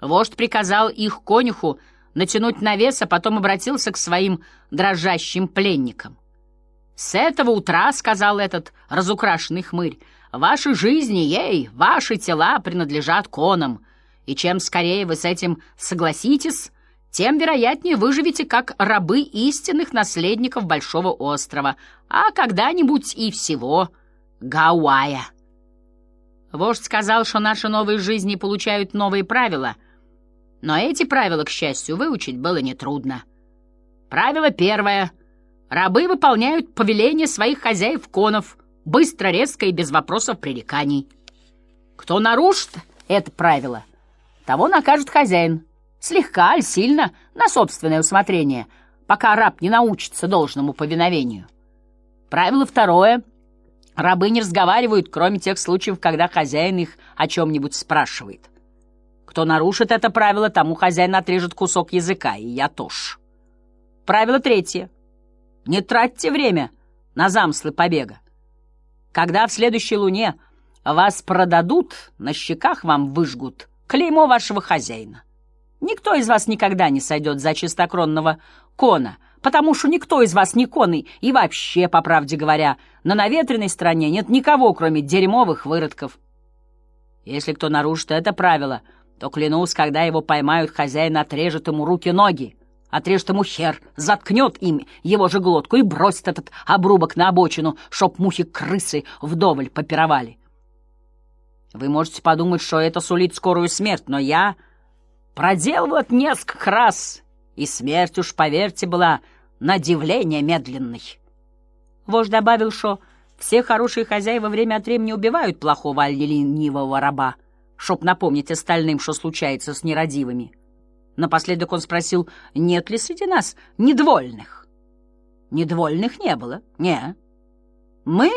Вождь приказал их конюху натянуть навес, а потом обратился к своим дрожащим пленникам. «С этого утра, — сказал этот разукрашенный хмырь, — ваши жизни, ей, ваши тела принадлежат конам, и чем скорее вы с этим согласитесь, тем вероятнее выживете как рабы истинных наследников Большого острова, а когда-нибудь и всего Гауая». Вождь сказал, что наши новые жизни получают новые правила, но эти правила, к счастью, выучить было нетрудно. Правило первое — Рабы выполняют повеления своих хозяев-конов, быстро, резко и без вопросов пререканий. Кто нарушит это правило, того накажет хозяин. Слегка аль сильно, на собственное усмотрение, пока раб не научится должному повиновению. Правило второе. Рабы не разговаривают, кроме тех случаев, когда хозяин их о чем-нибудь спрашивает. Кто нарушит это правило, тому хозяин отрежет кусок языка, и я тоже. Правило третье. Не тратьте время на замыслы побега. Когда в следующей луне вас продадут, на щеках вам выжгут клеймо вашего хозяина. Никто из вас никогда не сойдет за чистокронного кона, потому что никто из вас не конный, и вообще, по правде говоря, на наветренной стороне нет никого, кроме дерьмовых выродков. Если кто нарушит это правило, то, клянусь, когда его поймают, хозяин отрежет ему руки-ноги, отрежет ему хер, заткнет им его же глотку и бросит этот обрубок на обочину, чтоб мухи-крысы вдоволь попировали. Вы можете подумать, что это сулит скорую смерть, но я проделывал это несколько раз, и смерть уж, поверьте, была на дивление медленной. Вождь добавил, что все хорошие хозяева время от времени убивают плохого или ленивого раба, чтоб напомнить остальным, что случается с нерадивыми. Напоследок он спросил, нет ли среди нас недовольных. Недовольных не было, не. Мы,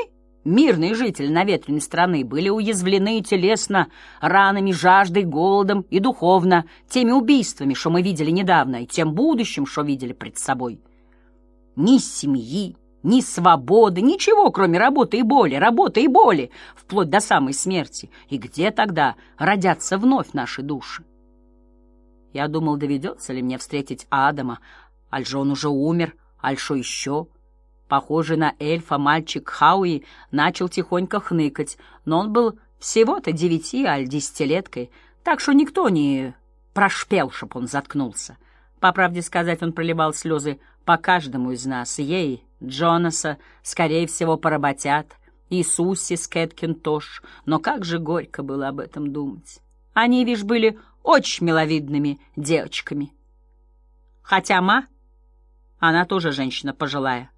мирные жители наветренной страны, были уязвлены телесно, ранами, жаждой, голодом и духовно, теми убийствами, что мы видели недавно, и тем будущим, что видели пред собой. Ни семьи, ни свободы, ничего, кроме работы и боли, работы и боли, вплоть до самой смерти. И где тогда родятся вновь наши души? Я думал, доведется ли мне встретить Адама, аль же он уже умер, аль что еще. Похожий на эльфа мальчик Хауи начал тихонько хныкать, но он был всего-то девяти, аль десятилеткой, так что никто не прошпел, чтоб он заткнулся. По правде сказать, он проливал слезы по каждому из нас. Ей, Джонаса, скорее всего, поработят, Иисусе с Кэткин тоже, но как же горько было об этом думать. Они, видишь, были очень миловидными девочками. Хотя ма, она тоже женщина пожилая.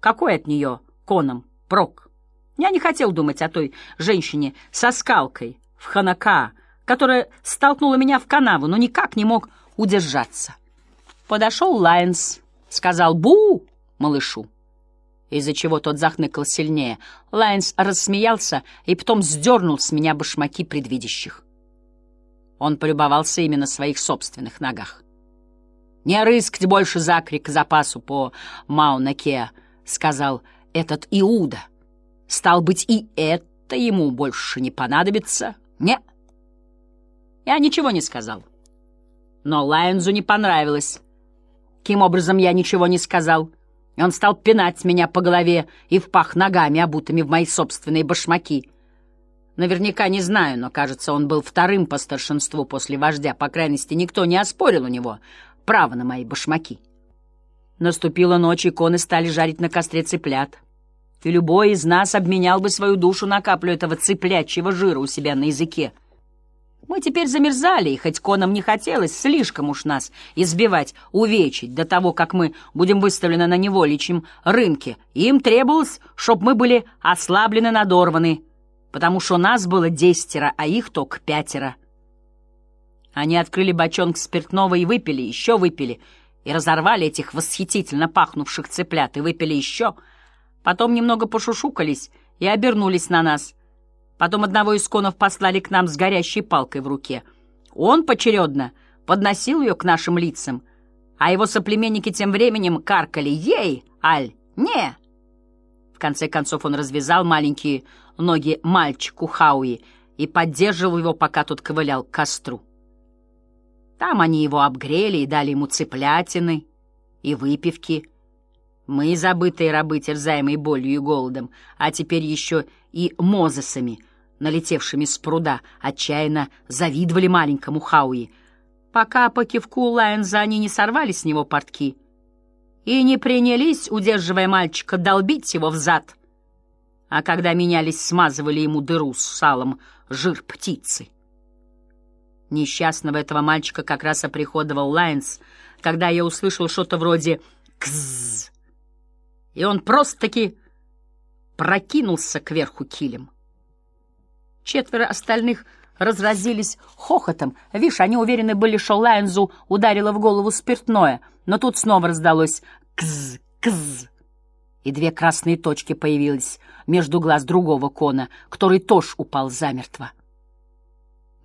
Какой от нее конам прок? Я не хотел думать о той женщине со скалкой в Ханака, которая столкнула меня в канаву, но никак не мог удержаться. Подошел Лайнс, сказал «Бу!» малышу, из-за чего тот захныкал сильнее. Лайнс рассмеялся и потом сдернул с меня башмаки предвидящих. Он полюбовался именно своих собственных ногах. «Не рыскать больше закри к запасу по Маунаке», — сказал этот Иуда. «Стал быть, и это ему больше не понадобится?» «Не». Я ничего не сказал. Но Лайонзу не понравилось. Каким образом я ничего не сказал? И он стал пинать меня по голове и в пах ногами, обутыми в мои собственные башмаки — Наверняка не знаю, но, кажется, он был вторым по старшинству после вождя. По крайности, никто не оспорил у него право на мои башмаки. Наступила ночь, и коны стали жарить на костре цыплят. И любой из нас обменял бы свою душу на каплю этого цыплячьего жира у себя на языке. Мы теперь замерзали, и хоть конам не хотелось слишком уж нас избивать, увечить до того, как мы будем выставлены на неволичьем рынке, им требовалось, чтобы мы были ослаблены, надорваны, потому что нас было десятеро, а их только пятеро. Они открыли бочонок спиртного и выпили, еще выпили, и разорвали этих восхитительно пахнувших цыплят, и выпили еще. Потом немного пошушукались и обернулись на нас. Потом одного из конов послали к нам с горящей палкой в руке. Он поочередно подносил ее к нашим лицам, а его соплеменники тем временем каркали «Ей, Аль, не!» В конце концов он развязал маленькие ноги мальчику Хауи и поддерживал его, пока тот ковылял к костру. Там они его обгрели и дали ему цыплятины и выпивки. Мы, забытые рабы, терзаемые болью и голодом, а теперь еще и мозесами, налетевшими с пруда, отчаянно завидовали маленькому Хауи, пока по кивку Лайонза они не сорвали с него портки и не принялись, удерживая мальчика, долбить его в зад, а когда менялись, смазывали ему дыру с салом жир птицы. Несчастного этого мальчика как раз оприходовал Лайнз, когда я услышал что-то вроде «кззз», и он просто-таки прокинулся кверху килем. Четверо остальных разразились хохотом. Вишь, они уверены были, что Лайнзу ударило в голову спиртное, но тут снова раздалось «кз, кз», и две красные точки появились между глаз другого кона, который тоже упал замертво.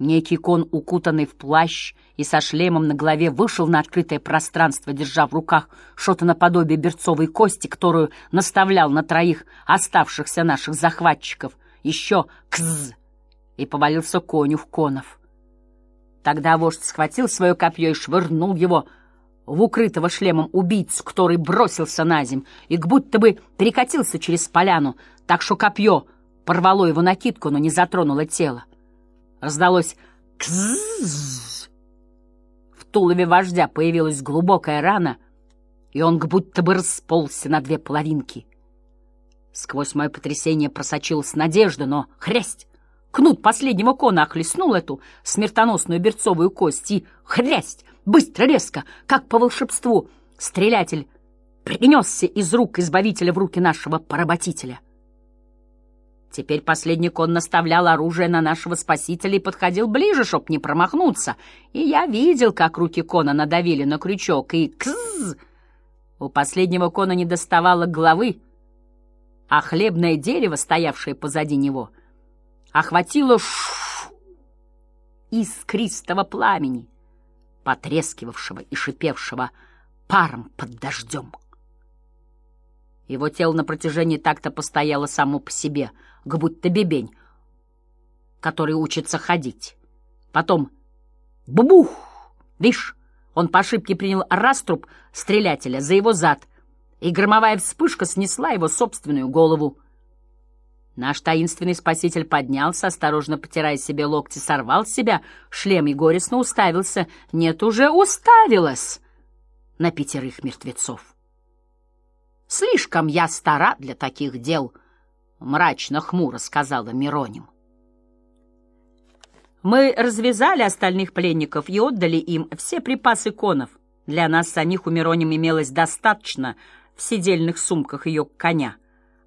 Некий кон, укутанный в плащ и со шлемом на голове, вышел на открытое пространство, держа в руках что-то наподобие берцовой кости, которую наставлял на троих оставшихся наших захватчиков. Еще «кз» и повалился коню в конов. Тогда вождь схватил свое копье и швырнул его в укрытого шлемом убийцу, который бросился на земь и как будто бы перекатился через поляну, так что копье порвало его накидку, но не затронуло тело. Раздалось «кзззз». В тулове вождя появилась глубокая рана, и он как будто бы расползся на две половинки. Сквозь мое потрясение просочилась надежда, но хрясть! Кнут последнего кона охлестнул эту смертоносную берцовую кость и хрясть! Быстро, резко, как по волшебству, стрелятель принесся из рук избавителя в руки нашего поработителя — Теперь последний кон наставлял оружие на нашего спасителя и подходил ближе, чтоб не промахнуться. И я видел, как руки кона надавили на крючок, и кз! У последнего кона не доставало головы, а хлебное дерево, стоявшее позади него, охватило ш искристого пламени, потрескивавшего и шипевшего паром под дождем. Его тело на протяжении так-то постояло само по себе, как будто бебень, который учится ходить. Потом бубух! Вишь, он по ошибке принял раструб стрелятеля за его зад, и громовая вспышка снесла его собственную голову. Наш таинственный спаситель поднялся, осторожно потирая себе локти, сорвал с себя шлем и горестно уставился. Нет, уже уставилась на пятерых мертвецов. Слишком я стара для таких дел, — мрачно-хмуро сказала Мироним. Мы развязали остальных пленников и отдали им все припасы конов. Для нас самих у Мироним имелось достаточно в сидельных сумках ее коня,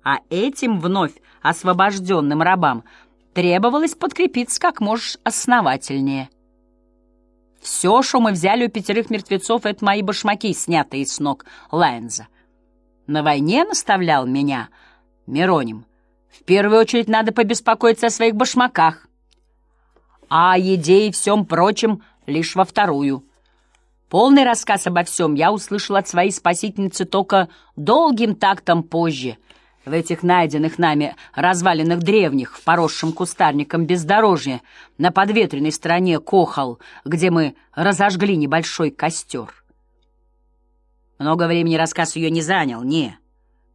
а этим вновь освобожденным рабам требовалось подкрепиться как можешь основательнее. Все, что мы взяли у пятерых мертвецов, — это мои башмаки, снятые с ног Лайнза. На войне наставлял меня Мироним. В первую очередь надо побеспокоиться о своих башмаках, а о еде и всем прочем лишь во вторую. Полный рассказ обо всем я услышал от своей спасительницы только долгим тактом позже, в этих найденных нами развалинах древних, в поросшем кустарником бездорожье, на подветренной стороне Кохал, где мы разожгли небольшой костер. Много времени рассказ ее не занял, не.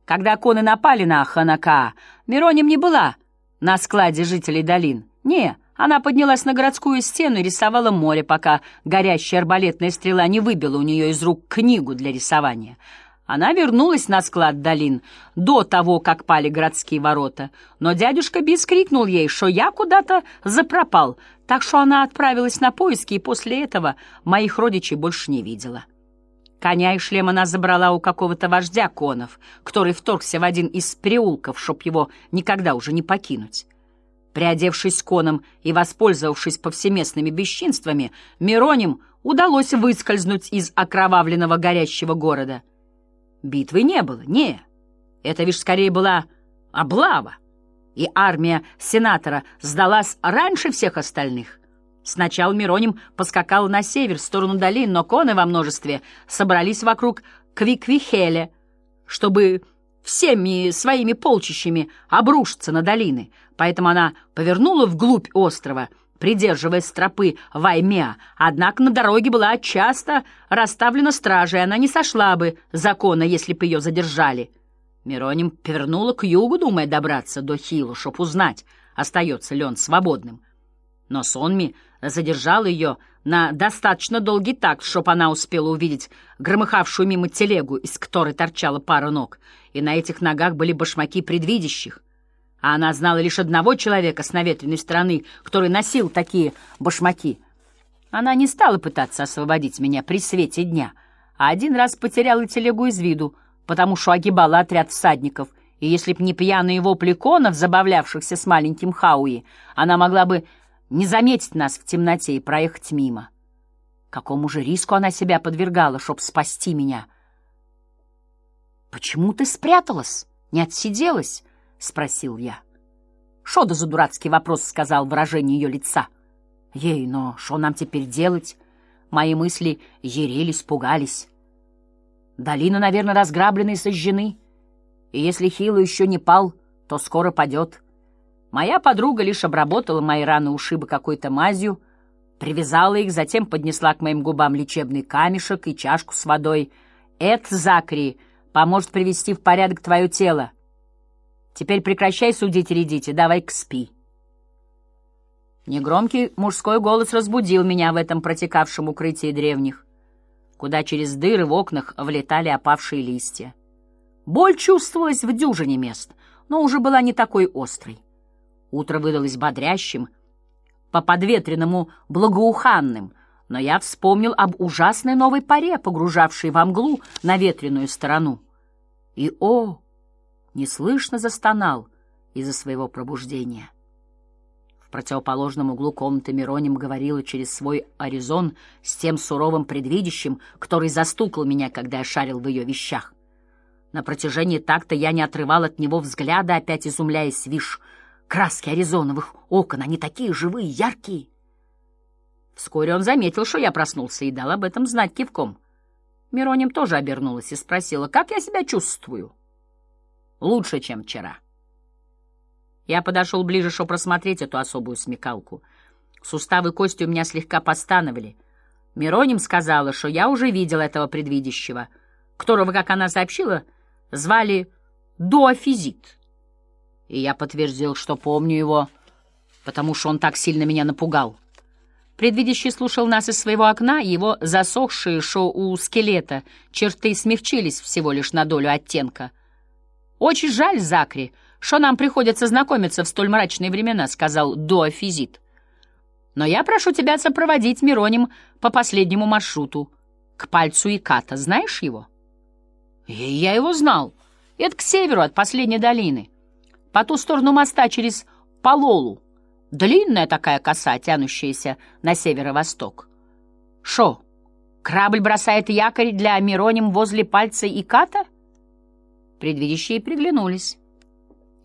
Когда коны напали на Ханака, Мироним не была на складе жителей долин. Не, она поднялась на городскую стену и рисовала море, пока горящая арбалетная стрела не выбила у нее из рук книгу для рисования. Она вернулась на склад долин до того, как пали городские ворота, но дядюшка Бис крикнул ей, что я куда-то запропал, так что она отправилась на поиски и после этого моих родичей больше не видела. Коня и шлем она забрала у какого-то вождя конов, который вторгся в один из переулков, чтоб его никогда уже не покинуть. Приодевшись коном и воспользовавшись повсеместными бесчинствами, Мироним удалось выскользнуть из окровавленного горящего города. Битвы не было, не. Это лишь скорее была облава, и армия сенатора сдалась раньше всех остальных. Сначала Мироним поскакал на север, в сторону долин, но коны во множестве собрались вокруг Квиквихеля, чтобы всеми своими полчищами обрушиться на долины. Поэтому она повернула вглубь острова, придерживаясь тропы Ваймеа, однако на дороге была часто расставлена стража, и она не сошла бы закона, если бы ее задержали. Мироним повернула к югу, думая добраться до Хилу, чтоб узнать, остается ли он свободным. Но Сонми задержал ее на достаточно долгий такт, чтоб она успела увидеть громыхавшую мимо телегу, из которой торчала пара ног, и на этих ногах были башмаки предвидящих. А она знала лишь одного человека с наветренной стороны, который носил такие башмаки. Она не стала пытаться освободить меня при свете дня, а один раз потеряла телегу из виду, потому что огибала отряд всадников, и если б не пьяные вопли конов, забавлявшихся с маленьким Хауи, она могла бы не заметить нас в темноте и проехать мимо. Какому же риску она себя подвергала, чтоб спасти меня? «Почему ты спряталась? Не отсиделась?» — спросил я. «Шо да за дурацкий вопрос?» — сказал выражение ее лица. «Ей, но что нам теперь делать?» Мои мысли ярились, пугались. Долина, наверное, разграблены и сожжены. И если Хилу еще не пал, то скоро падет. Моя подруга лишь обработала мои раны ушибы какой-то мазью, привязала их, затем поднесла к моим губам лечебный камешек и чашку с водой. «Эд, Закри, поможет привести в порядок твое тело. Теперь прекращай судить и давай-ка спи». Негромкий мужской голос разбудил меня в этом протекавшем укрытии древних, куда через дыры в окнах влетали опавшие листья. Боль чувствовалась в дюжине мест, но уже была не такой острой. Утро выдалось бодрящим, по подветренному благоуханным, но я вспомнил об ужасной новой паре, погружавшей во мглу на ветреную сторону. И, о, неслышно застонал из-за своего пробуждения. В противоположном углу комнаты Мироним говорила через свой оризон с тем суровым предвидящим, который застукал меня, когда я шарил в ее вещах. На протяжении такта я не отрывал от него взгляда, опять изумляясь, вишь, Краски аризоновых окон, они такие живые, яркие. Вскоре он заметил, что я проснулся, и дал об этом знать кивком. Мироним тоже обернулась и спросила, как я себя чувствую. Лучше, чем вчера. Я подошел ближе, чтобы просмотреть эту особую смекалку. Суставы кости у меня слегка постановали. Мироним сказала, что я уже видел этого предвидящего, которого, как она сообщила, звали Дуофизит и я подтвердил, что помню его, потому что он так сильно меня напугал. Предвидящий слушал нас из своего окна, его засохшие шо у скелета черты смягчились всего лишь на долю оттенка. «Очень жаль, Закри, что нам приходится знакомиться в столь мрачные времена», — сказал Дуофизит. «Но я прошу тебя сопроводить Мироним по последнему маршруту, к пальцу Иката. Знаешь его?» «Я его знал. Это к северу от последней долины» по ту сторону моста через Пололу. Длинная такая коса, тянущаяся на северо-восток. Шо, корабль бросает якорь для Мироним возле пальца Иката? Предвидящие приглянулись.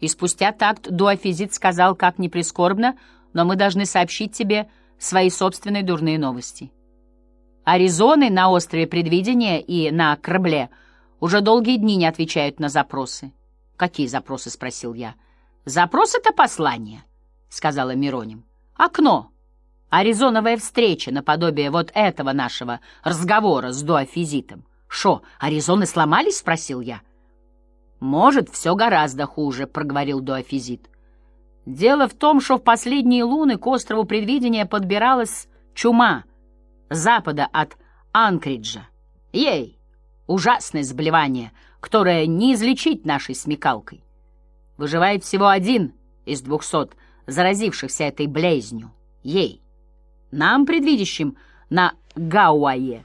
И спустя такт Дуафизит сказал, как ни прискорбно, но мы должны сообщить тебе свои собственные дурные новости. Аризоны на острове Предвидения и на корабле уже долгие дни не отвечают на запросы. «Какие запросы?» — спросил я. «Запрос — это послание», — сказала Мироним. «Окно. Аризоновая встреча наподобие вот этого нашего разговора с дуафизитом. Шо, Аризоны сломались?» — спросил я. «Может, все гораздо хуже», — проговорил дуафизит. «Дело в том, что в последние луны к острову Предвидения подбиралась чума запада от Анкриджа. Ей, ужасное заболевание — которое не излечить нашей смекалкой. Выживает всего один из двухсот заразившихся этой блезнью. Ей. Нам, предвидящим на Гауае,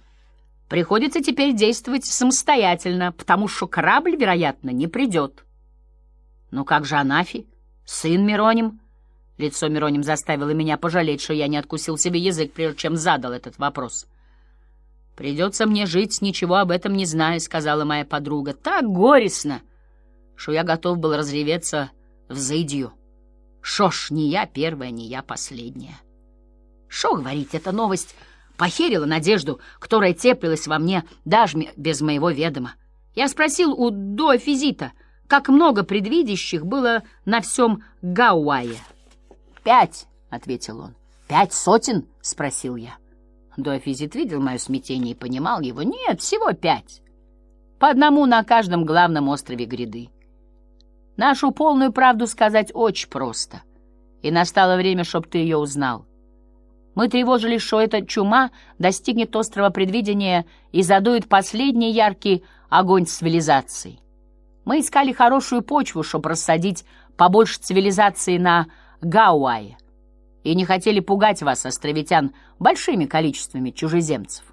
приходится теперь действовать самостоятельно, потому что корабль, вероятно, не придет. Ну как же Анафи? Сын Мироним? Лицо Мироним заставило меня пожалеть, что я не откусил себе язык, прежде чем задал этот вопрос. — «Придется мне жить, ничего об этом не зная», — сказала моя подруга. «Так горестно, что я готов был разреветься в зайдью. Шо ж, не я первая, не я последняя». Шо говорить, эта новость похерила надежду, которая теплилась во мне даже без моего ведома. Я спросил у Дофизита, как много предвидящих было на всем Гауае. «Пять», — ответил он. «Пять сотен?» — спросил я. Дуафизит видел мое смятение и понимал его. «Нет, всего пять. По одному на каждом главном острове гряды. Нашу полную правду сказать очень просто. И настало время, чтоб ты ее узнал. Мы тревожились, что эта чума достигнет острова предвидения и задует последний яркий огонь цивилизации. Мы искали хорошую почву, чтобы рассадить побольше цивилизации на Гауае, и не хотели пугать вас, островитян, большими количествами чужеземцев.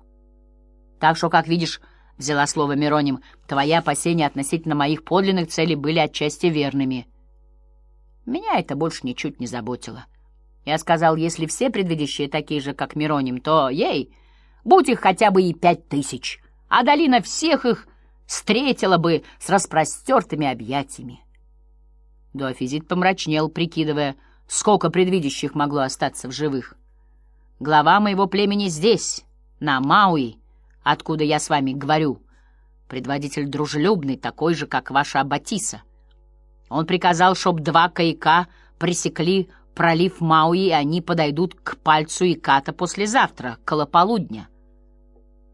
Так что, как видишь, — взяла слово Мироним, — твои опасения относительно моих подлинных целей были отчасти верными. Меня это больше ничуть не заботило. Я сказал, если все предвидящие такие же, как Мироним, то, ей, будь их хотя бы и пять тысяч, а долина всех их встретила бы с распростертыми объятиями. Дуафизит помрачнел, прикидывая, сколько предвидящих могло остаться в живых. Глава моего племени здесь, на Мауи, откуда я с вами говорю. Предводитель дружелюбный, такой же, как ваша Аббатиса. Он приказал, чтоб два каяка пресекли пролив Мауи, и они подойдут к пальцу Иката послезавтра, около полудня.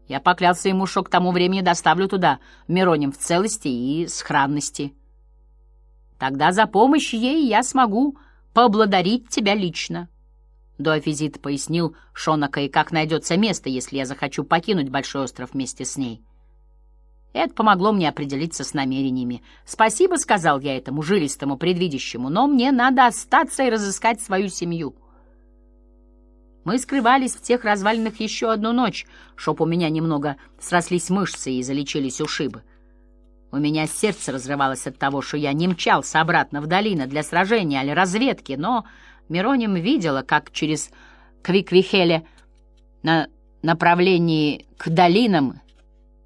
Я поклялся ему, что к тому времени доставлю туда Мироним в целости и сохранности. Тогда за помощь ей я смогу поблагодарить тебя лично. Дуафизит пояснил Шонака, и как найдется место, если я захочу покинуть Большой остров вместе с ней. Это помогло мне определиться с намерениями. «Спасибо», — сказал я этому жилистому предвидящему, «но мне надо остаться и разыскать свою семью». Мы скрывались в тех развалинах еще одну ночь, чтоб у меня немного срослись мышцы и залечились ушибы. У меня сердце разрывалось от того, что я не мчался обратно в долину для сражения или разведки, но Мироним видела, как через Квиквихеле на направлении к долинам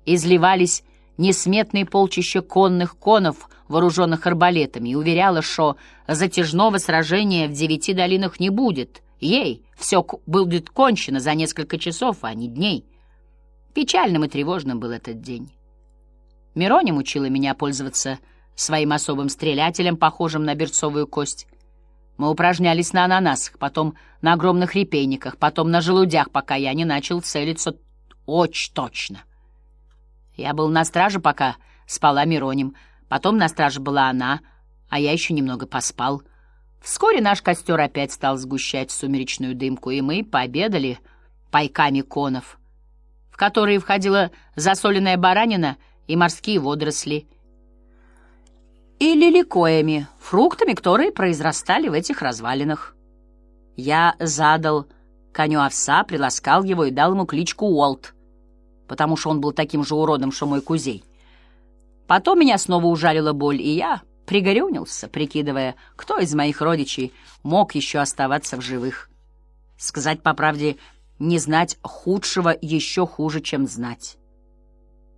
изливались несметные полчища конных конов, вооруженных арбалетами, и уверяла, что затяжного сражения в девяти долинах не будет. Ей все будет кончено за несколько часов, а не дней. Печальным и тревожным был этот день. Мироним учила меня пользоваться своим особым стрелятелем, похожим на берцовую кость. Мы упражнялись на ананасах, потом на огромных репейниках, потом на желудях, пока я не начал целиться очень точно. Я был на страже, пока спала Мироним. Потом на страже была она, а я еще немного поспал. Вскоре наш костер опять стал сгущать сумеречную дымку, и мы пообедали пайками конов, в которые входила засоленная баранина и морские водоросли, и лиликоями, фруктами, которые произрастали в этих развалинах. Я задал коню овса, приласкал его и дал ему кличку Уолт — потому что он был таким же уродом, что мой кузей. Потом меня снова ужалила боль, и я пригорюнился, прикидывая, кто из моих родичей мог еще оставаться в живых. Сказать по правде, не знать худшего еще хуже, чем знать.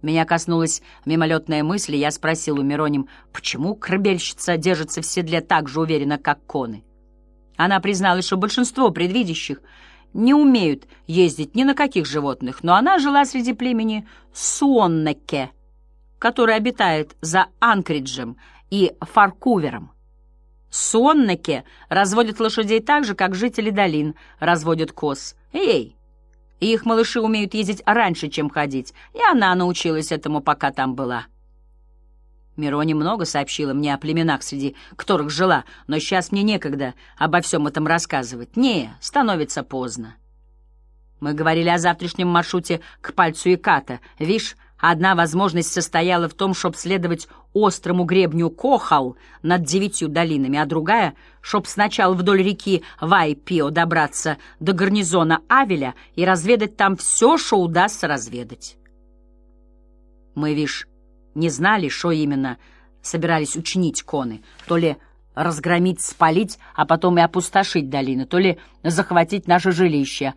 Меня коснулась мимолетная мысль, и я спросил у Мироним, почему корабельщица держится в седле так же уверенно, как коны. Она призналась, что большинство предвидящих — не умеют ездить ни на каких животных, но она жила среди племени Суоннеке, который обитает за Анкриджем и Фаркувером. Суоннеке разводят лошадей так же, как жители долин разводят коз. Эй! И их малыши умеют ездить раньше, чем ходить, и она научилась этому, пока там была. Мирони много сообщила мне о племенах, среди которых жила, но сейчас мне некогда обо всем этом рассказывать. Не, становится поздно. Мы говорили о завтрашнем маршруте к пальцу Иката. Вишь, одна возможность состояла в том, чтобы следовать острому гребню Кохал над девятью долинами, а другая, чтоб сначала вдоль реки Вайпио добраться до гарнизона Авеля и разведать там все, что удастся разведать. Мы, вишь, не знали, что именно собирались учинить коны, то ли разгромить, спалить, а потом и опустошить долины, то ли захватить наше жилище,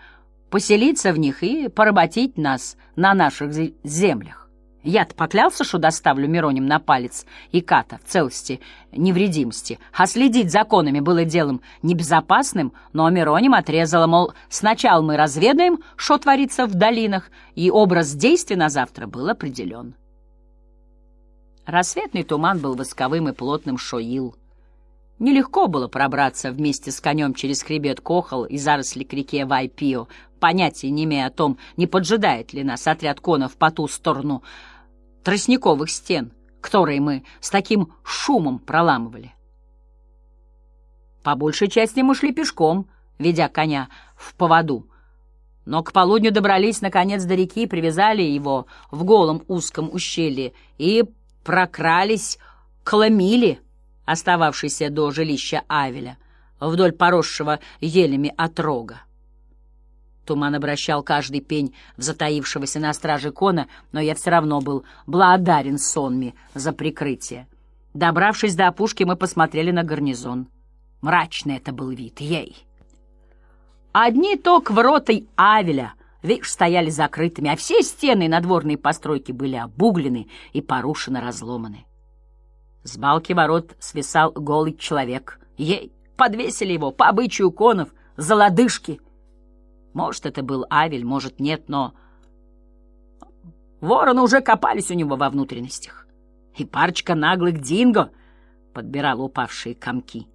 поселиться в них и поработить нас на наших землях. Я-то поклялся, что доставлю Мироним на палец и ката в целости, невредимости, а следить за конами было делом небезопасным, но Мироним отрезала, мол, сначала мы разведаем, что творится в долинах, и образ действий на завтра был определен. Рассветный туман был восковым и плотным шоил. Нелегко было пробраться вместе с конем через хребет Кохол и заросли к реке Вайпио, понятия не имея о том, не поджидает ли нас отряд конов по ту сторону тростниковых стен, которые мы с таким шумом проламывали. По большей части мы шли пешком, ведя коня в поводу, но к полудню добрались, наконец, до реки, привязали его в голом узком ущелье и прокрались к ламиле, до жилища Авеля, вдоль поросшего елями отрога. Туман обращал каждый пень в затаившегося на страже кона, но я все равно был благодарен сонми за прикрытие. Добравшись до опушки, мы посмотрели на гарнизон. Мрачный это был вид, ей! Одни только ворота Авеля, видишь, стояли закрытыми, а все стены и надворные постройки были обуглены и порушены, разломаны. С балки ворот свисал голый человек. Ей, подвесили его по обычаю конов, за лодыжки. Может, это был Авель, может, нет, но... Вороны уже копались у него во внутренностях. И парочка наглых динго подбирала упавшие комки.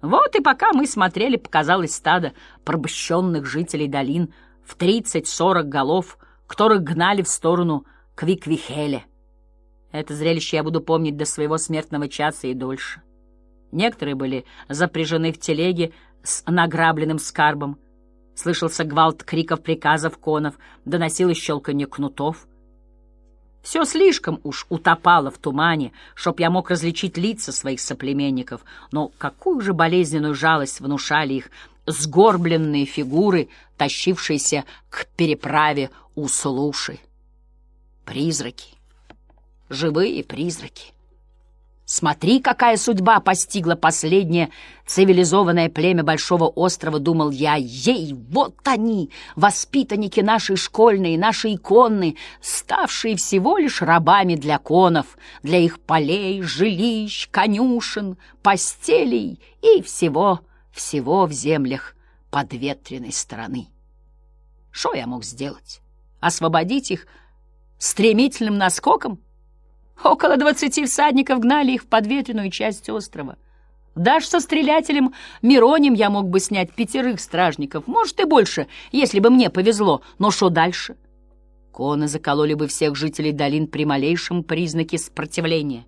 Вот и пока мы смотрели, показалось стадо порабощенных жителей долин в тридцать-сорок голов, которых гнали в сторону Квиквихеля. Это зрелище я буду помнить до своего смертного часа и дольше. Некоторые были запряжены в телеге с награбленным скарбом. Слышался гвалт криков приказов конов, доносилось щелканье кнутов — все слишком уж утопало в тумане, чтоб я мог различить лица своих соплеменников, но какую же болезненную жалость внушали их сгорбленные фигуры, тащившиеся к переправе у Слуши. Призраки, живые призраки. Смотри, какая судьба постигла последнее цивилизованное племя Большого острова, думал я. Ей, вот они, воспитанники нашей школьной, нашей иконны, ставшие всего лишь рабами для конов, для их полей, жилищ, конюшен, постелей и всего, всего в землях подветренной страны. Что я мог сделать? Освободить их стремительным наскоком? Около двадцати всадников гнали их в подветренную часть острова. Даже со стрелятелем Миронем я мог бы снять пятерых стражников, может и больше, если бы мне повезло. Но что дальше? Коны закололи бы всех жителей долин при малейшем признаке сопротивления.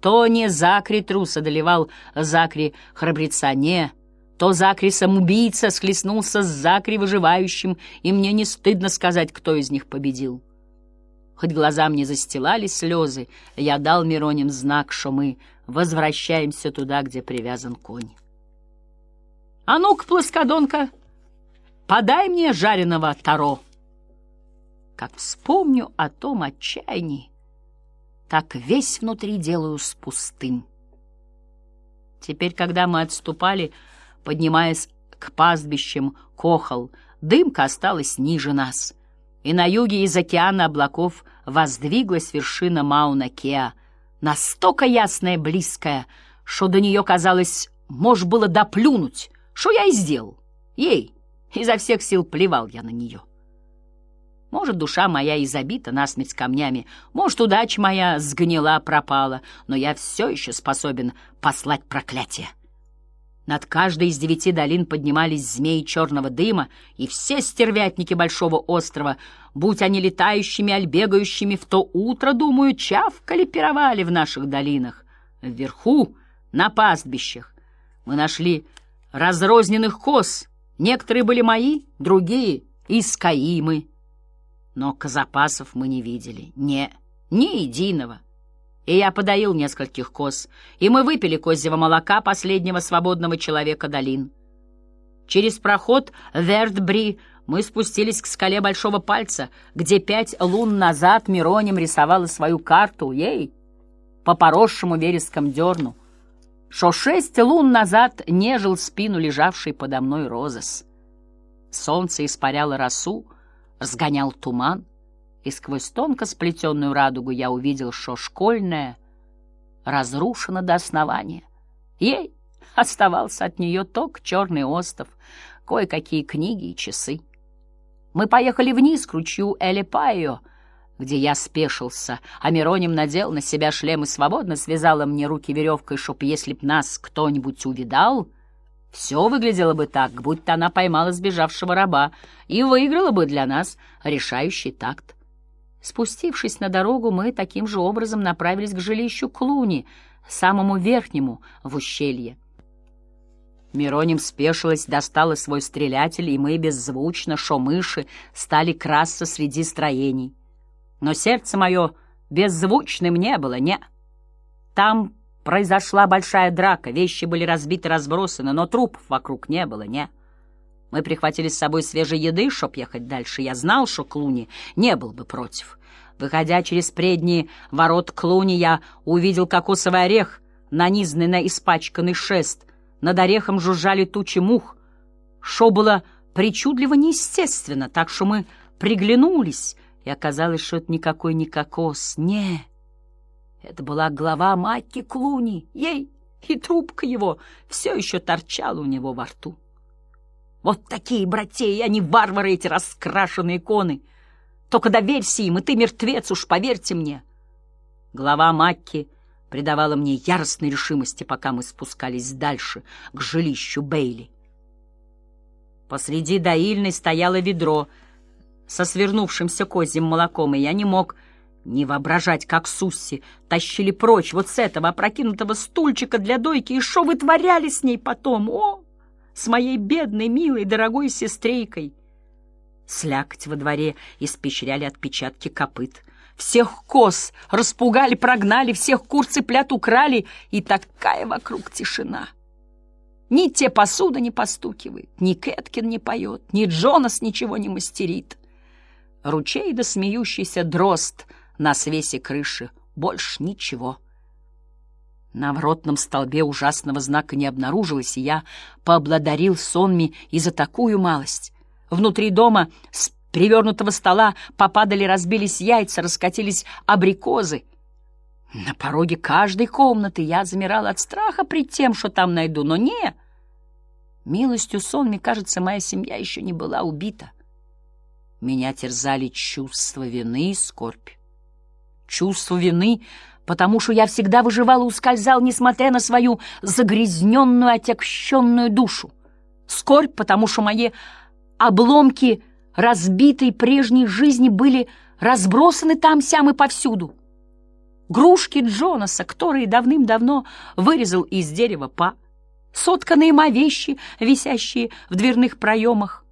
То не Закри трус одолевал Закри храбреца, не. То Закри самоубийца схлестнулся с Закри выживающим, и мне не стыдно сказать, кто из них победил. Хоть глазам не застилали слезы, я дал Мироним знак, что мы возвращаемся туда, где привязан конь. «А ну-ка, плоскодонка, подай мне жареного таро!» Как вспомню о том отчаянии, так весь внутри делаю с пустым. Теперь, когда мы отступали, поднимаясь к пастбищам Кохол, дымка осталась ниже нас — и на юге из океана облаков воздвиглась вершина Мауна-Кеа, настолько ясная близкая, что до нее, казалось, может было доплюнуть, что я и сделал. Ей, изо всех сил плевал я на нее. Может, душа моя и забита насмерть камнями, может, удача моя сгнила, пропала, но я все еще способен послать проклятие. Над каждой из девяти долин поднимались змеи черного дыма, и все стервятники Большого острова, будь они летающими, аль бегающими, в то утро, думаю, чавкали, пировали в наших долинах. Вверху, на пастбищах, мы нашли разрозненных коз. Некоторые были мои, другие — из Каимы. Но козапасов мы не видели, не, ни единого — и я подоил нескольких коз, и мы выпили козьего молока последнего свободного человека долин. Через проход Вертбри мы спустились к скале Большого Пальца, где пять лун назад Мироним рисовала свою карту, ей, по поросшему вереском дерну, шо шесть лун назад нежил спину лежавший подо мной розес. Солнце испаряло росу, сгонял туман, и сквозь тонко сплетенную радугу я увидел, что школьная разрушена до основания. Ей оставался от нее ток черный остов, кое-какие книги и часы. Мы поехали вниз к ручью Элипайо, где я спешился, а Мироним надел на себя шлем и свободно связала мне руки веревкой, чтоб, если б нас кто-нибудь увидал, все выглядело бы так, будто она поймала сбежавшего раба и выиграла бы для нас решающий такт. Спустившись на дорогу, мы таким же образом направились к жилищу Клуни, самому верхнему в ущелье. Мироним спешилась, достала свой стрелятель, и мы беззвучно, шомыши, стали красться среди строений. Но сердце мое беззвучным не было, не. Там произошла большая драка, вещи были разбиты, разбросаны, но трупов вокруг не было, не. Мы прихватили с собой свежей еды, чтоб ехать дальше. Я знал, что Клуни не был бы против. Выходя через предние ворот Клуни, я увидел кокосовый орех, нанизанный на испачканный шест. Над орехом жужжали тучи мух. Шо было причудливо неестественно, так что мы приглянулись — и оказалось, что это никакой не кокос. Не, это была глава Макки Клуни. Ей и трубка его все еще торчала у него во рту. Вот такие братья, они варвары, эти раскрашенные иконы. Только доверься им, и ты мертвец, уж поверьте мне. Глава Макки придавала мне яростной решимости, пока мы спускались дальше, к жилищу Бейли. Посреди доильной стояло ведро — со свернувшимся козьим молоком, и я не мог не воображать, как Сусси тащили прочь вот с этого опрокинутого стульчика для дойки, и что вытворяли с ней потом, о, с моей бедной, милой, дорогой сестрейкой. Слякоть во дворе испещряли отпечатки копыт. Всех коз распугали, прогнали, всех кур цыплят украли, и такая вокруг тишина. Ни те посуда не постукивает, ни Кэткин не поет, ни Джонас ничего не мастерит ручей да смеющийся дрозд на свесе крыши. Больше ничего. На воротном столбе ужасного знака не обнаружилось, и я поблагодарил сонми и за такую малость. Внутри дома с привернутого стола попадали, разбились яйца, раскатились абрикозы. На пороге каждой комнаты я замирал от страха пред тем, что там найду, но не... Милостью сонми, кажется, моя семья еще не была убита. Меня терзали чувство вины и скорбь. Чувство вины, потому что я всегда выживал и ускользал, несмотря на свою загрязненную, отягченную душу. Скорбь, потому что мои обломки разбитой прежней жизни были разбросаны там-сям и повсюду. Грушки Джонаса, которые давным-давно вырезал из дерева па, сотканные ма вещи, висящие в дверных проемах,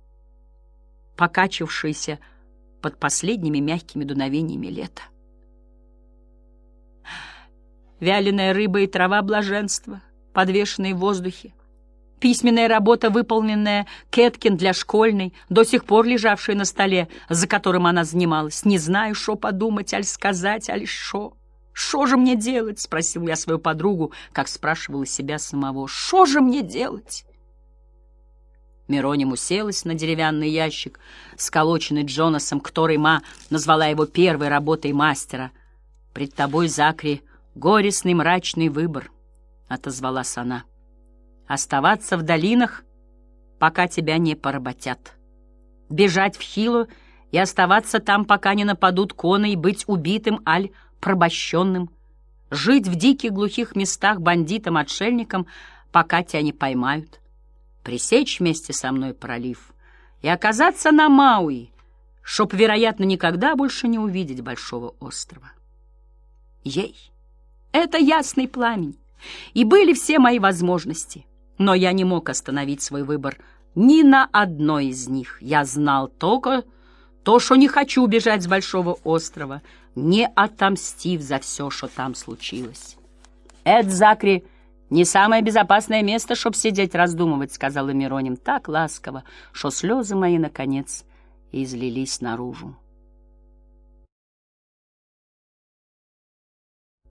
покачившийся под последними мягкими дуновениями лета. Вяленая рыба и трава блаженства, подвешенные в воздухе, письменная работа, выполненная Кэткин для школьной, до сих пор лежавшая на столе, за которым она занималась. Не знаю, что подумать, аль сказать, аль шо. «Шо же мне делать?» — спросил я свою подругу, как спрашивала себя самого. «Шо же мне делать?» Мироним уселась на деревянный ящик, сколоченный Джонасом, который ма назвала его первой работой мастера. «Пред тобой, Закри, горестный мрачный выбор», — отозвалась она. «Оставаться в долинах, пока тебя не поработят. Бежать в Хилу и оставаться там, пока не нападут коны, и быть убитым аль пробощенным. Жить в диких глухих местах бандитом-отшельником, пока тебя не поймают» пресечь вместе со мной пролив и оказаться на Мауи, чтоб, вероятно, никогда больше не увидеть большого острова. Ей, это ясный пламень, и были все мои возможности, но я не мог остановить свой выбор ни на одной из них. Я знал только то, что не хочу убежать с большого острова, не отомстив за все, что там случилось. Эд Закри — «Не самое безопасное место, чтоб сидеть раздумывать», — сказала Мироним так ласково, что слезы мои, наконец, излились наружу.